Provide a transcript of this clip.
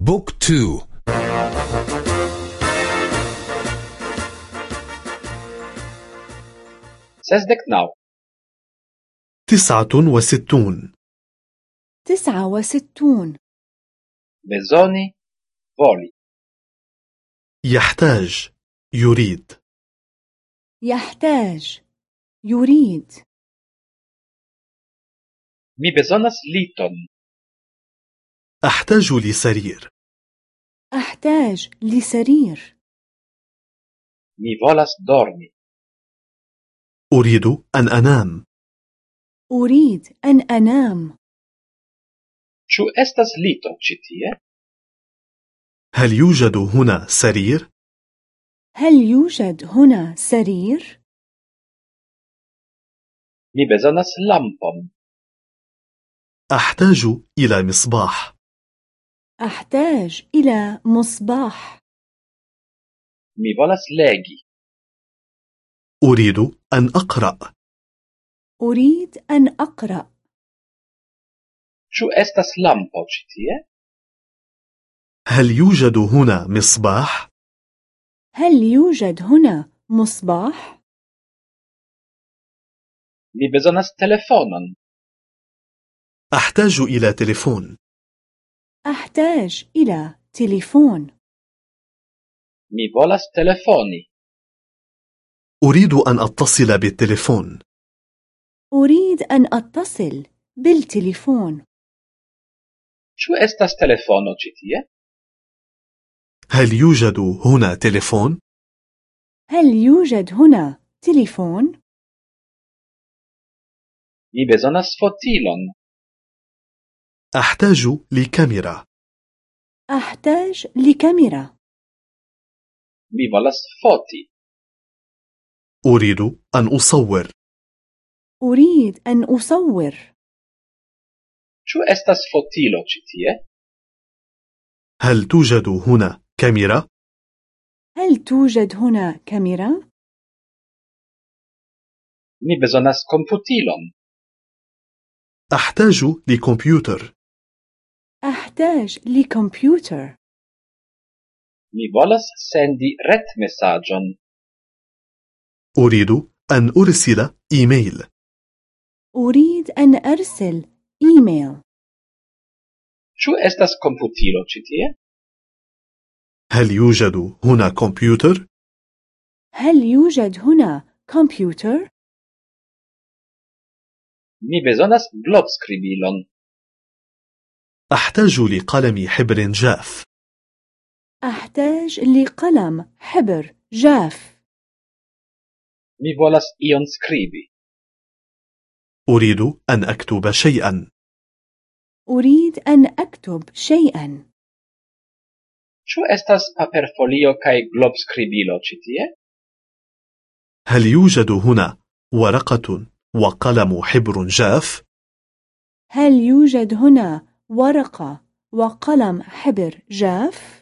book two. sesdek naŭ. تسعة وستون. تسعة وستون. bezoni voli. يحتاج. يريد. يحتاج. يريد. Mi bezonas liton أحتاج لسرير. أحتاج لسرير. Mi volas dormi أريد أن أنام. أريد أن أنام. Ĉu estas lito ĉi tie؟ هل يوجد هنا سرير؟ هل يوجد هنا سرير؟ Mi bezonas lampon أحتاج إلى مصباح. أحتاج إلى مصباح Mi volas legi أريد أن أقرأ أريد أن أقرأ Ĉu estas lampo ĉi tie؟ هل يوجد هنا مصباح؟ هل يوجد هنا مصباح؟ Mi bezonas telefonon أحتاج إلى تليفون أحتاج إلى تليفون Mi volas telefoni أريد أن أتصل بالتليفون أريد أن أتصل بالتليفون Ĉu estas telefono ĉi tie؟ هل يوجد هنا تليفون؟ هل يوجد هنا تليفون؟ Mi bezonas fotilon أحتاج لكاميرا. أحتاج لكاميرا. Mi volas foti أريد أن أصور. أريد أن أصور. Ĉu estas fotilo ĉi tie؟ هل توجد هنا كاميرا؟ هل توجد هنا كاميرا؟ Mi bezonas komputilon أحتاج لكمبيوتر. أحتاج لكمبيوتر Mi volas sendi retmesaĝon. أريد أن أرسل إيميل أريد أن أرسل إيميل Ĉu estas komputilo ĉi tie? هل يوجد هنا كمبيوتر؟ هل يوجد هنا كمبيوتر؟ Mi bezonas globskribilon. أحتاج لقلم حبر جاف أحتاج لقلم حبر جاف Mi volas ion skribi. أريد أن أكتب شيئا أريد أن أكتب شيئا Ĉu estas paperfolio kaj globskribilo ĉi tie? هل يوجد هنا ورقة وقلم حبر جاف؟ هل يوجد هنا ورقة وقلم حبر جاف؟